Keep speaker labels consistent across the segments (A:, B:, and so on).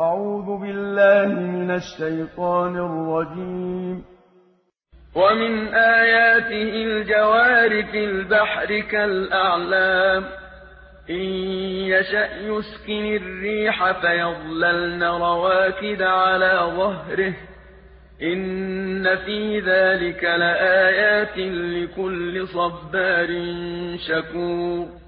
A: أعوذ بالله من الشيطان الرجيم.
B: ومن آياته الجوار في البحر كالأعلام. إن يشأ يسكن الريح فيظللن رواكد على ظهره. إن في ذلك لآيات لكل صبار شكور.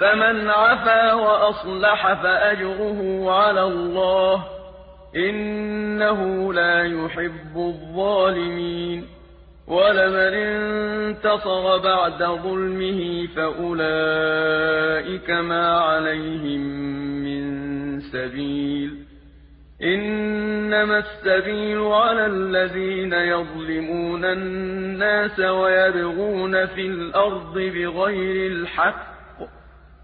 B: فَمَنْ عَفَا وَأَصْلَحَ فَأَجْرُهُ عَلَى اللَّهِ ۚ إِنَّهُ لَا يُحِبُّ الظَّالِمِينَ. وَلَمَنِ انتَصَرَ بَعْدَ ظُلْمِهِ فَأُولَٰئِكَ مَا عَلَيْهِم مِّن سَبِيلٍ ۚ. إِنَّمَا السَّبِيلُ عَلَى الَّذِينَ يَظْلِمُونَ النَّاسَ وَيَبْغُونَ فِي الْأَرْضِ بِغَيْرِ الْحَقِّ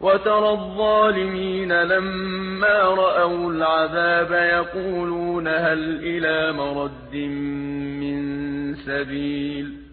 B: وَتَرَى الظَّالِمِينَ لَمَّا رَأَوُا الْعَذَابَ يَقُولُونَ هَلْ إِلَىٰ مَرَدٍّ مِّن سَبِيلٍ